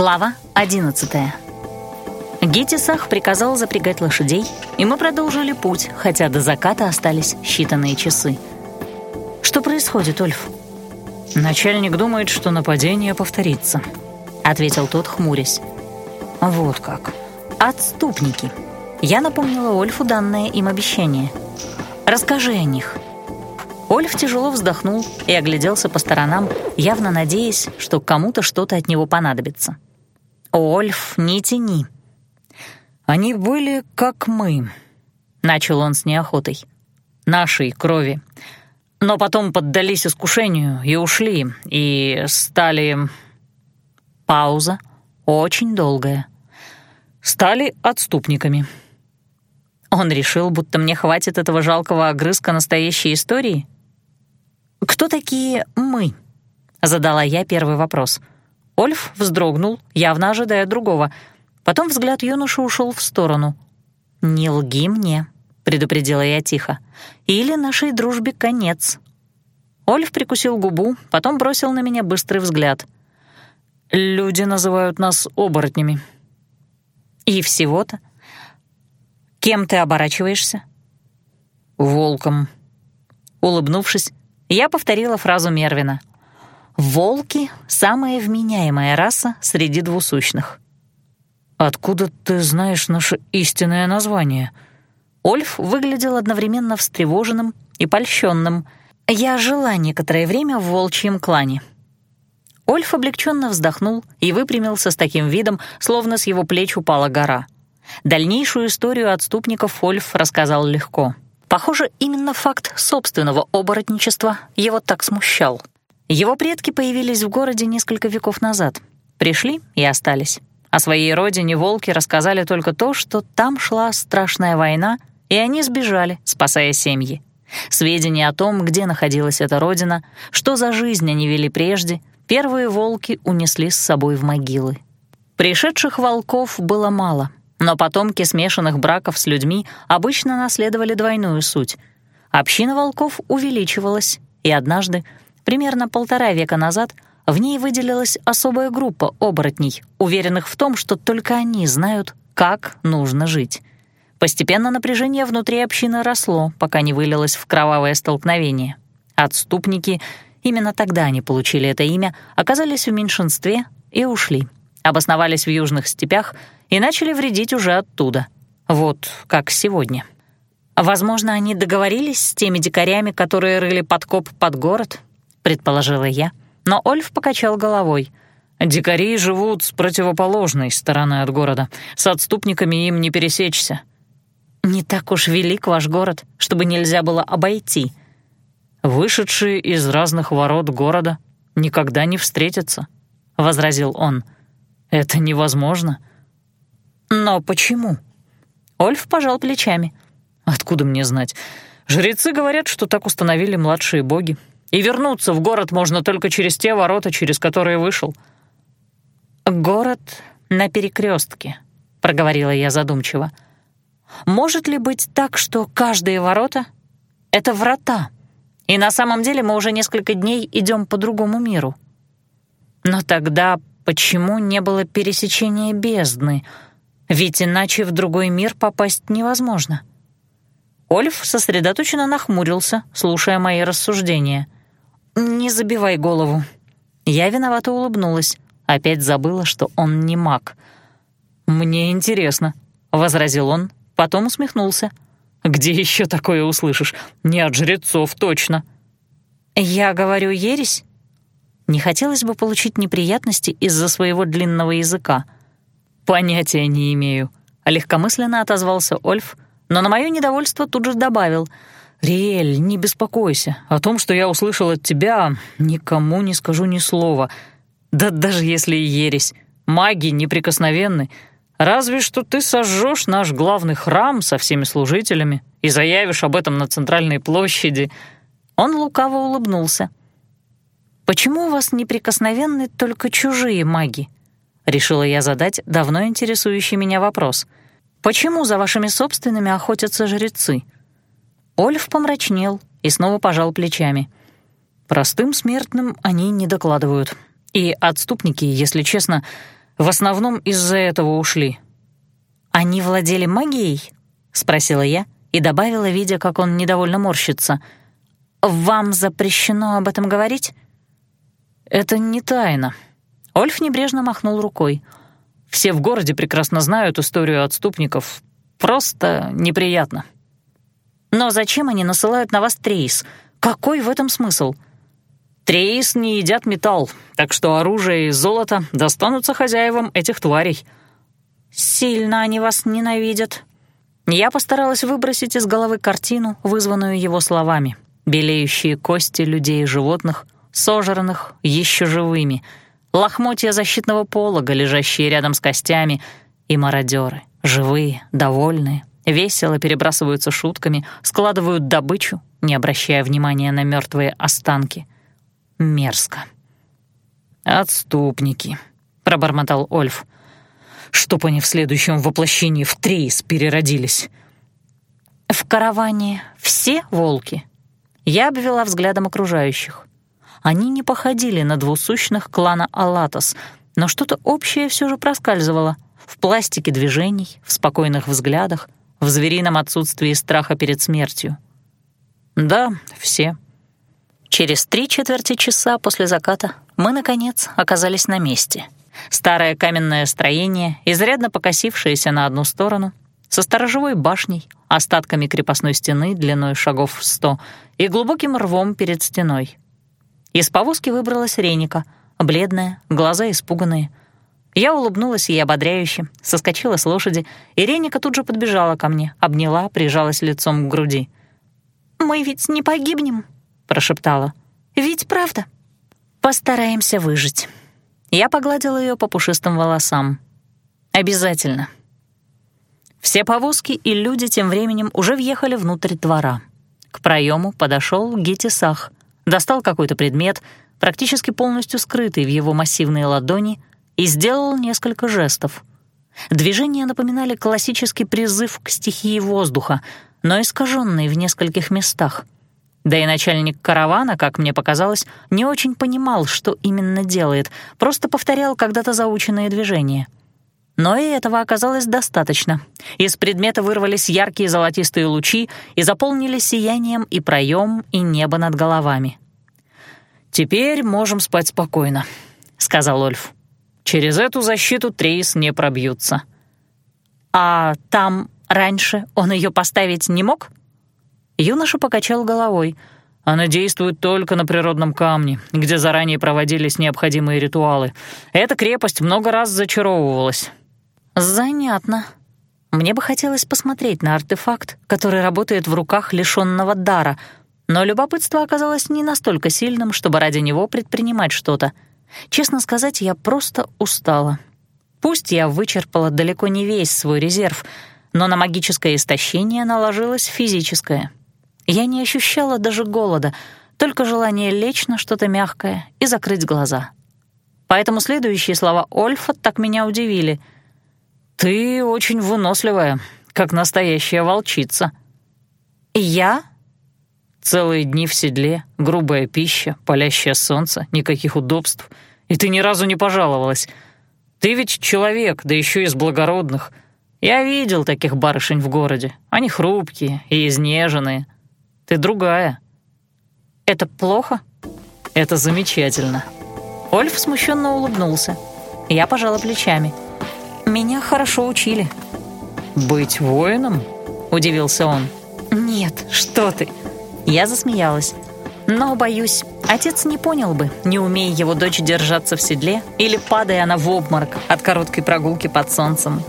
Глава 11 Гитисах приказал запрягать лошадей, и мы продолжили путь, хотя до заката остались считанные часы. «Что происходит, Ольф?» «Начальник думает, что нападение повторится», — ответил тот, хмурясь. «Вот как. Отступники». Я напомнила Ольфу данное им обещание. «Расскажи о них». Ольф тяжело вздохнул и огляделся по сторонам, явно надеясь, что кому-то что-то от него понадобится. «Ольф, не тяни». «Они были как мы», — начал он с неохотой. «Нашей крови. Но потом поддались искушению и ушли, и стали...» Пауза, очень долгая. «Стали отступниками». Он решил, будто мне хватит этого жалкого огрызка настоящей истории? «Кто такие мы?» — задала я первый вопрос. Ольф вздрогнул, явно ожидая другого. Потом взгляд юноши ушел в сторону. «Не лги мне», — предупредила я тихо. «Или нашей дружбе конец». Ольф прикусил губу, потом бросил на меня быстрый взгляд. «Люди называют нас оборотнями». «И всего-то? Кем ты оборачиваешься?» «Волком». Улыбнувшись, я повторила фразу Мервина. «Волки — самая вменяемая раса среди двусущных». «Откуда ты знаешь наше истинное название?» Ольф выглядел одновременно встревоженным и польщенным. «Я жила некоторое время в волчьем клане». Ольф облегченно вздохнул и выпрямился с таким видом, словно с его плеч упала гора. Дальнейшую историю отступников Ольф рассказал легко — Похоже, именно факт собственного оборотничества его так смущал. Его предки появились в городе несколько веков назад. Пришли и остались. О своей родине волки рассказали только то, что там шла страшная война, и они сбежали, спасая семьи. Сведения о том, где находилась эта родина, что за жизнь они вели прежде, первые волки унесли с собой в могилы. Пришедших волков было мало — но потомки смешанных браков с людьми обычно наследовали двойную суть. Община волков увеличивалась, и однажды, примерно полтора века назад, в ней выделилась особая группа оборотней, уверенных в том, что только они знают, как нужно жить. Постепенно напряжение внутри общины росло, пока не вылилось в кровавое столкновение. Отступники, именно тогда они получили это имя, оказались в меньшинстве и ушли. Обосновались в южных степях — и начали вредить уже оттуда. Вот как сегодня. Возможно, они договорились с теми дикарями, которые рыли подкоп под город, предположила я, но Ольф покачал головой. Дикари живут с противоположной стороны от города. С отступниками им не пересечься. Не так уж велик ваш город, чтобы нельзя было обойти. Вышедшие из разных ворот города никогда не встретятся, возразил он. Это невозможно. «Но почему?» Ольф пожал плечами. «Откуда мне знать? Жрецы говорят, что так установили младшие боги. И вернуться в город можно только через те ворота, через которые вышел». «Город на перекрестке», — проговорила я задумчиво. «Может ли быть так, что каждые ворота — это врата, и на самом деле мы уже несколько дней идем по другому миру? Но тогда почему не было пересечения бездны?» ведь иначе в другой мир попасть невозможно. Ольф сосредоточенно нахмурился, слушая мои рассуждения. «Не забивай голову». Я виновато улыбнулась, опять забыла, что он не маг. «Мне интересно», — возразил он, потом усмехнулся. «Где еще такое услышишь? Не от жрецов точно». «Я говорю ересь?» Не хотелось бы получить неприятности из-за своего длинного языка — «Понятия не имею», — легкомысленно отозвался Ольф, но на мое недовольство тут же добавил. «Риэль, не беспокойся. О том, что я услышал от тебя, никому не скажу ни слова. Да даже если и ересь. Маги неприкосновенны. Разве что ты сожжешь наш главный храм со всеми служителями и заявишь об этом на центральной площади». Он лукаво улыбнулся. «Почему у вас неприкосновенны только чужие маги?» Решила я задать давно интересующий меня вопрос. «Почему за вашими собственными охотятся жрецы?» Ольф помрачнел и снова пожал плечами. «Простым смертным они не докладывают. И отступники, если честно, В основном из-за этого ушли. «Они владели магией?» — спросила я и добавила, видя, как он недовольно морщится. «Вам запрещено об этом говорить?» «Это не тайна». Ольф небрежно махнул рукой. «Все в городе прекрасно знают историю отступников. Просто неприятно». «Но зачем они насылают на вас трейс? Какой в этом смысл?» Трейс не едят металл, так что оружие и золото достанутся хозяевам этих тварей. Сильно они вас ненавидят. Я постаралась выбросить из головы картину, вызванную его словами. Белеющие кости людей и животных, сожранных, еще живыми, лохмотья защитного полога, лежащие рядом с костями, и мародеры, живые, довольные, весело перебрасываются шутками, складывают добычу, не обращая внимания на мертвые останки — Мерзко. «Отступники», — пробормотал Ольф. «Чтоб они в следующем воплощении в Трейс переродились». «В караване все волки?» Я обвела взглядом окружающих. Они не походили на двусущных клана Алатос, но что-то общее все же проскальзывало в пластике движений, в спокойных взглядах, в зверином отсутствии страха перед смертью. «Да, все», Через три четверти часа после заката мы, наконец, оказались на месте. Старое каменное строение, изрядно покосившееся на одну сторону, со сторожевой башней, остатками крепостной стены длиной шагов в сто и глубоким рвом перед стеной. Из повозки выбралась Реника, бледная, глаза испуганные. Я улыбнулась ей ободряюще, соскочила с лошади, и Реника тут же подбежала ко мне, обняла, прижалась лицом к груди. «Мы ведь не погибнем?» прошептала. «Ведь правда?» «Постараемся выжить». Я погладила ее по пушистым волосам. «Обязательно». Все повозки и люди тем временем уже въехали внутрь двора. К проему подошел Гитисах, достал какой-то предмет, практически полностью скрытый в его массивные ладони, и сделал несколько жестов. Движения напоминали классический призыв к стихии воздуха, но искаженный в нескольких местах — да и начальник каравана, как мне показалось, не очень понимал, что именно делает, просто повторял когда-то заученные движения. Но и этого оказалось достаточно. Из предмета вырвались яркие золотистые лучи и заполнили сиянием и проем, и небо над головами. «Теперь можем спать спокойно», — сказал Ольф. «Через эту защиту Трейс не пробьются». «А там раньше он ее поставить не мог?» Юноша покачал головой. Она действует только на природном камне, где заранее проводились необходимые ритуалы. Эта крепость много раз зачаровывалась. Занятно. Мне бы хотелось посмотреть на артефакт, который работает в руках лишённого дара, но любопытство оказалось не настолько сильным, чтобы ради него предпринимать что-то. Честно сказать, я просто устала. Пусть я вычерпала далеко не весь свой резерв, но на магическое истощение наложилось физическое — я не ощущала даже голода, только желание лечь на что-то мягкое и закрыть глаза. Поэтому следующие слова Ольфа так меня удивили. «Ты очень выносливая, как настоящая волчица». «Я?» Целые дни в седле, грубая пища, палящее солнце, никаких удобств. И ты ни разу не пожаловалась. Ты ведь человек, да еще из благородных. Я видел таких барышень в городе. Они хрупкие и изнеженные. Ты другая». «Это плохо?» «Это замечательно». Ольф смущенно улыбнулся. Я пожала плечами. «Меня хорошо учили». «Быть воином?» — удивился он. «Нет, что ты!» Я засмеялась. Но, боюсь, отец не понял бы, не умея его дочь держаться в седле или падая она в обморок от короткой прогулки под солнцем.